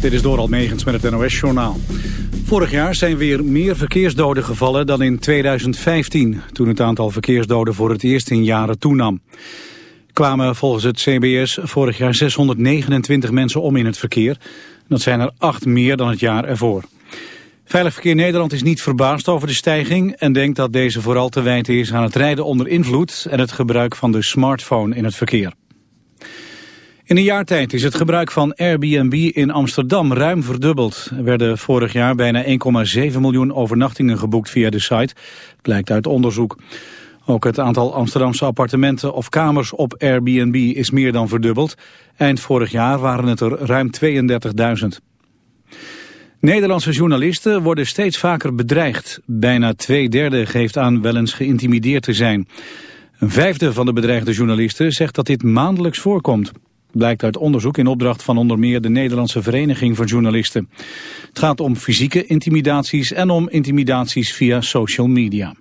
Dit is Doral Megens met het NOS-journaal. Vorig jaar zijn weer meer verkeersdoden gevallen dan in 2015... toen het aantal verkeersdoden voor het eerst in jaren toenam. Kwamen volgens het CBS vorig jaar 629 mensen om in het verkeer. Dat zijn er acht meer dan het jaar ervoor. Veilig Verkeer Nederland is niet verbaasd over de stijging... en denkt dat deze vooral te wijten is aan het rijden onder invloed... en het gebruik van de smartphone in het verkeer. In een jaar tijd is het gebruik van Airbnb in Amsterdam ruim verdubbeld. Er werden vorig jaar bijna 1,7 miljoen overnachtingen geboekt via de site, blijkt uit onderzoek. Ook het aantal Amsterdamse appartementen of kamers op Airbnb is meer dan verdubbeld. Eind vorig jaar waren het er ruim 32.000. Nederlandse journalisten worden steeds vaker bedreigd. Bijna twee derde geeft aan wel eens geïntimideerd te zijn. Een vijfde van de bedreigde journalisten zegt dat dit maandelijks voorkomt. Blijkt uit onderzoek in opdracht van onder meer de Nederlandse Vereniging voor Journalisten. Het gaat om fysieke intimidaties en om intimidaties via social media.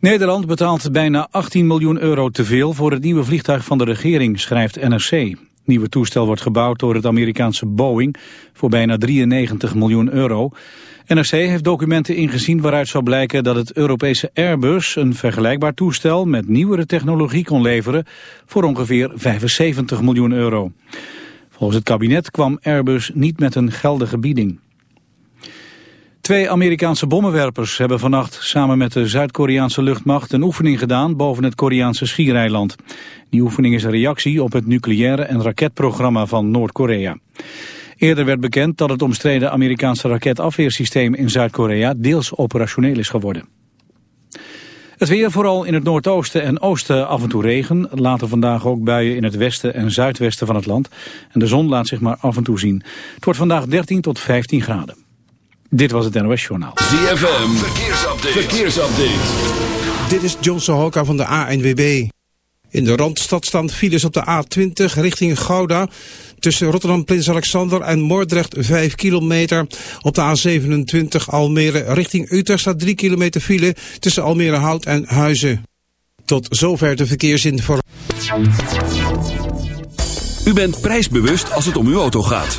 Nederland betaalt bijna 18 miljoen euro te veel voor het nieuwe vliegtuig van de regering, schrijft NRC. Nieuwe toestel wordt gebouwd door het Amerikaanse Boeing voor bijna 93 miljoen euro. NRC heeft documenten ingezien waaruit zou blijken dat het Europese Airbus een vergelijkbaar toestel met nieuwere technologie kon leveren voor ongeveer 75 miljoen euro. Volgens het kabinet kwam Airbus niet met een geldige bieding. Twee Amerikaanse bommenwerpers hebben vannacht samen met de Zuid-Koreaanse luchtmacht een oefening gedaan boven het Koreaanse schiereiland. Die oefening is een reactie op het nucleaire en raketprogramma van Noord-Korea. Eerder werd bekend dat het omstreden Amerikaanse raketafweersysteem in Zuid-Korea deels operationeel is geworden. Het weer vooral in het noordoosten en oosten af en toe regen. Later vandaag ook buien in het westen en zuidwesten van het land. En de zon laat zich maar af en toe zien. Het wordt vandaag 13 tot 15 graden. Dit was het NOS Journaal. ZFM, verkeersupdate. verkeersupdate. Dit is John Sohoka van de ANWB. In de Randstad staan files op de A20 richting Gouda. Tussen Rotterdam, Prins Alexander en Moordrecht 5 kilometer. Op de A27 Almere richting Utrecht staat 3 kilometer file tussen Almere Hout en Huizen. Tot zover de verkeersinformatie. U bent prijsbewust als het om uw auto gaat.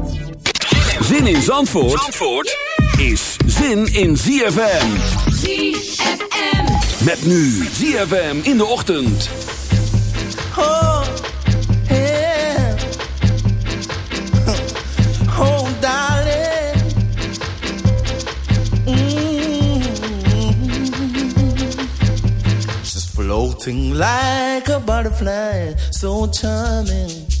Zin in Zandvoort, Zandvoort is zin in ZFM. ZFM. Met nu ZFM in de ochtend. Oh, yeah. Oh, darling. Mm. She's floating like a butterfly, so charming.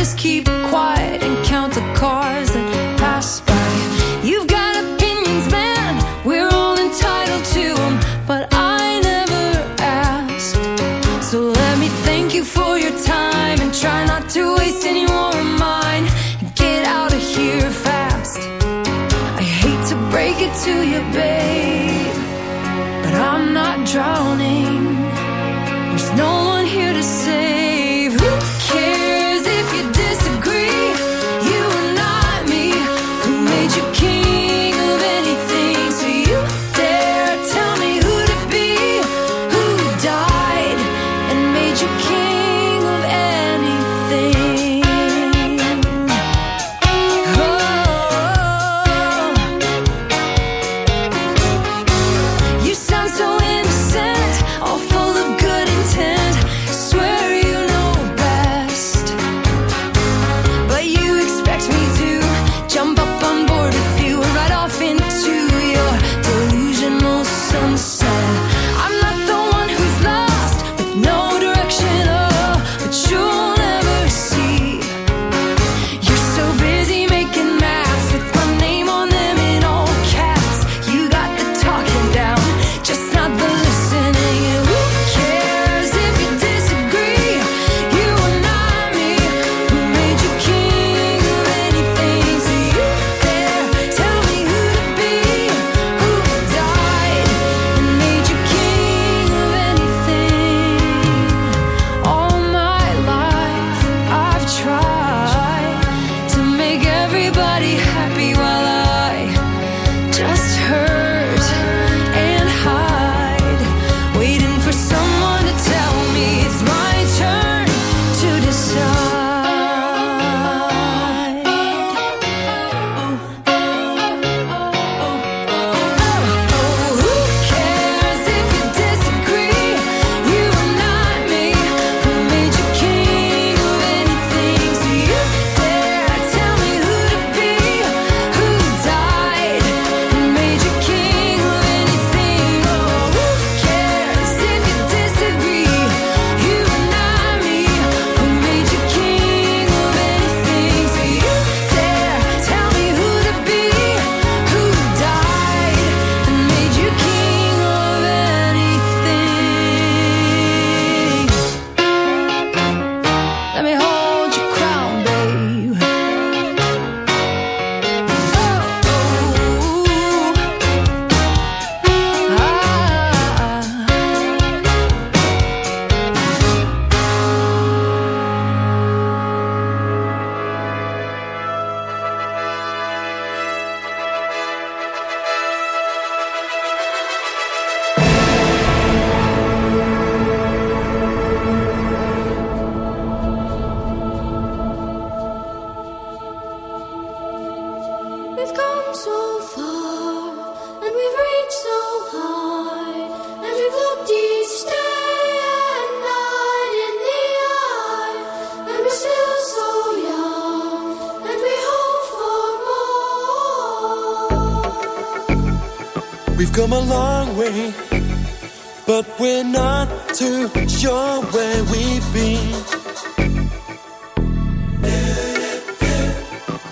just keep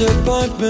disappointment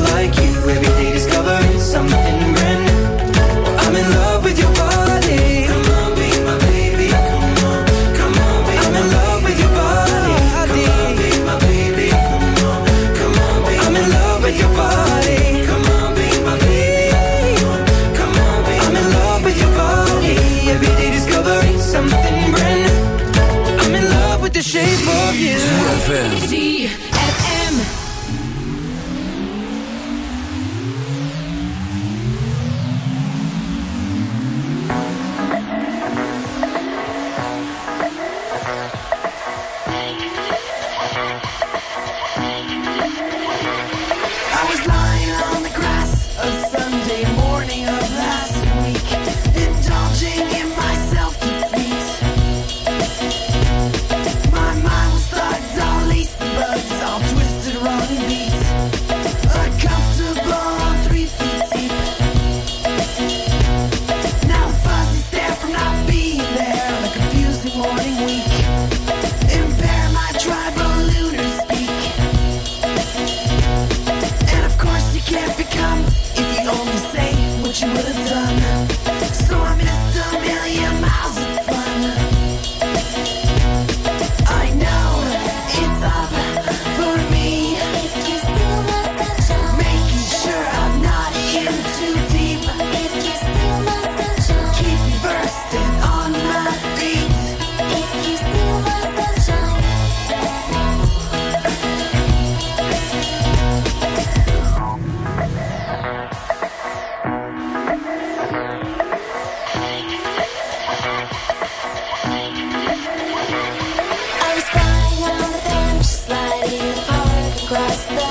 Stop.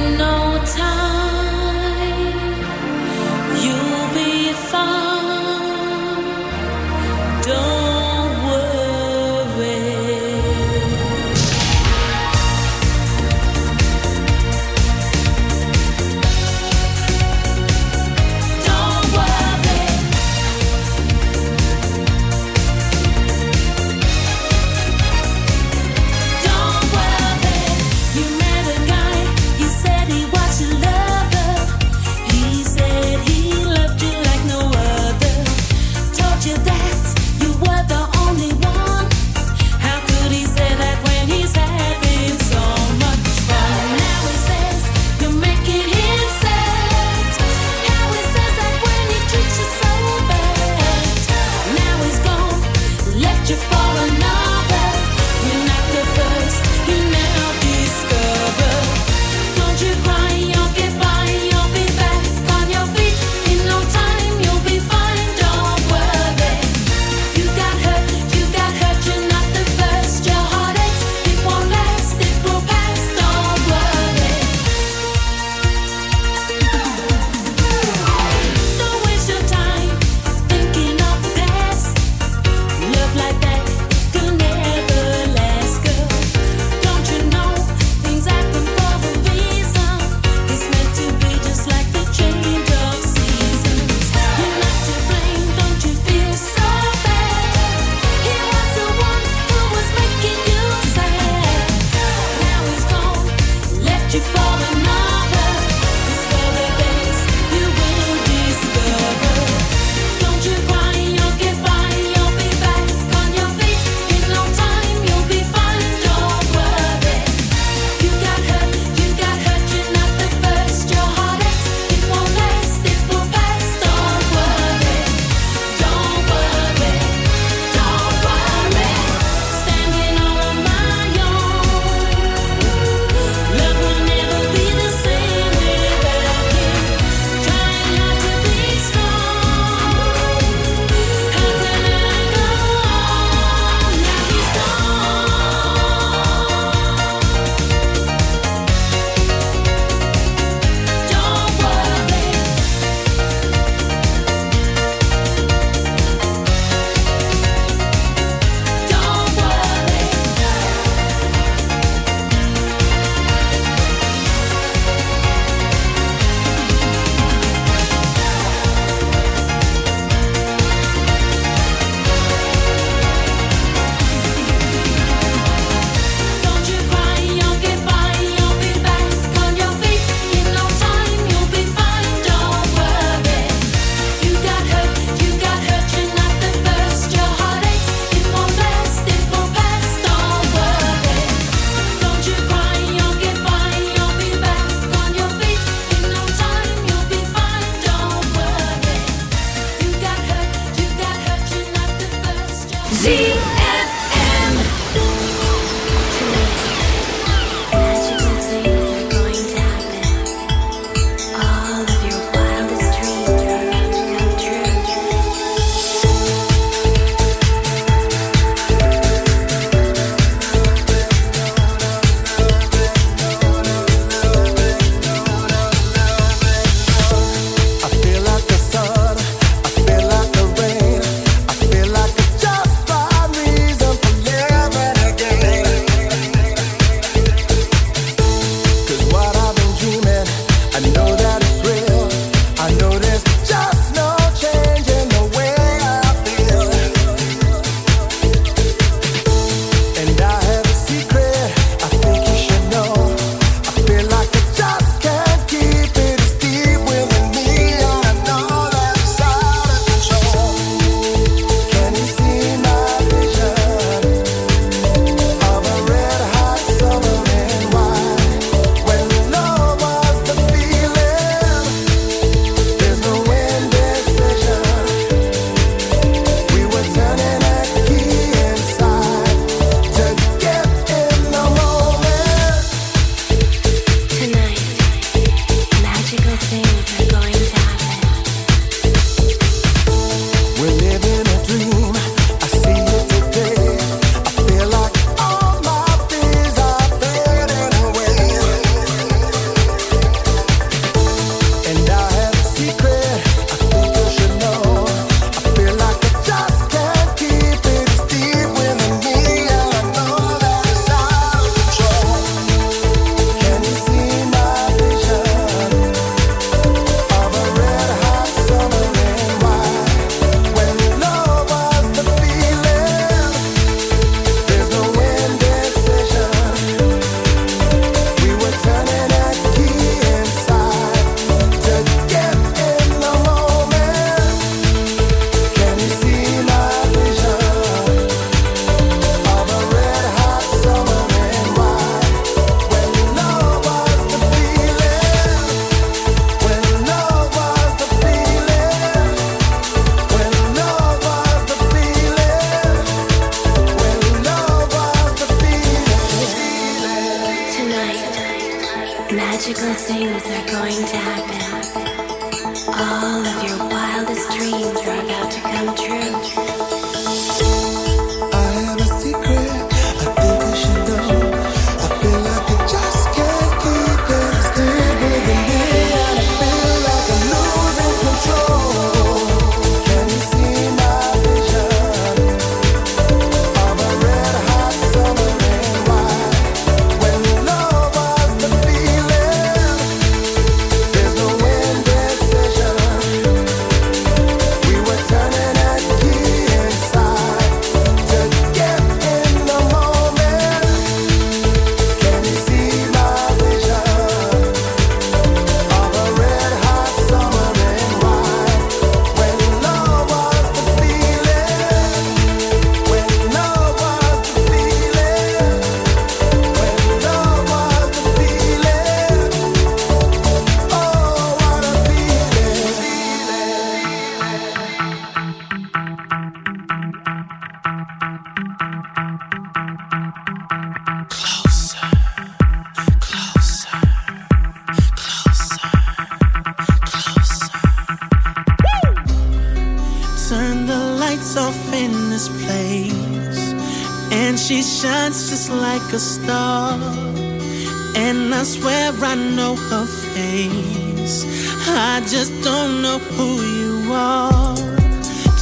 don't know who you are.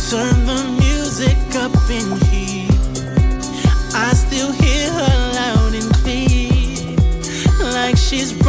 Turn the music up in here. I still hear her loud and clear, like she's.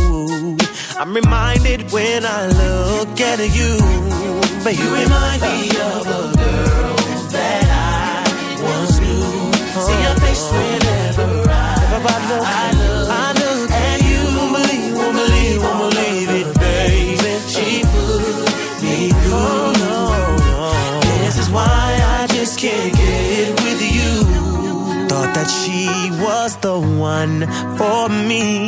I'm reminded when I look at you. But you remind me of a girl that I once knew. See your face whenever I, look. I look at you. Won't believe, won't believe, won't believe it, baby. She put me through. This is why I just can't get with you. Thought that she was the one for me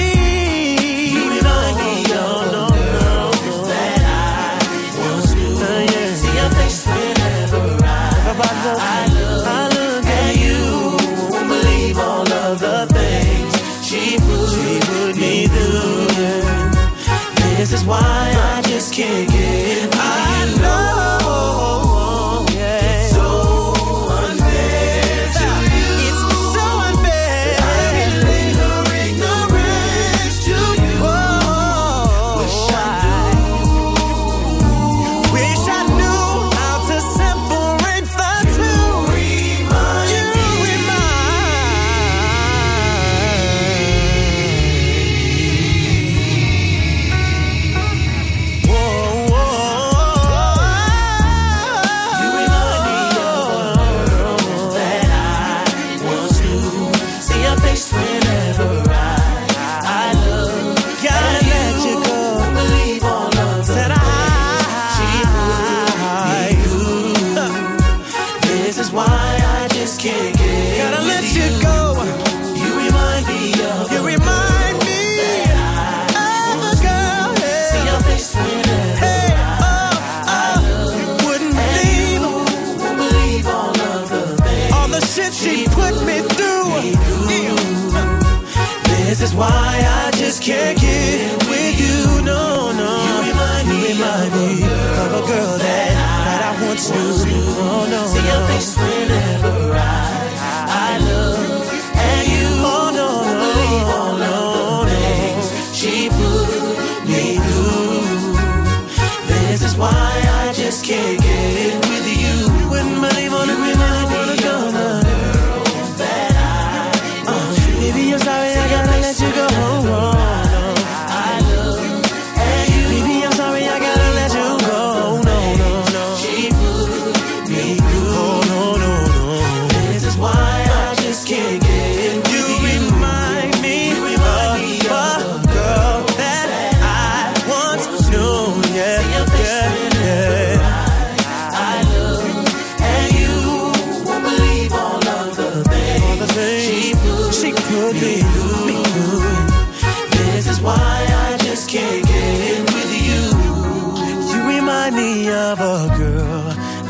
why I just can't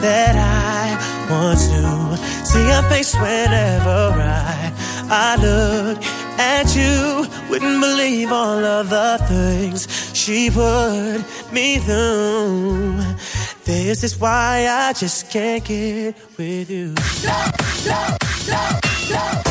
that I want to see your face whenever I I look at you. Wouldn't believe all of the things she put me through. This is why I just can't get with you. No, no, no, no.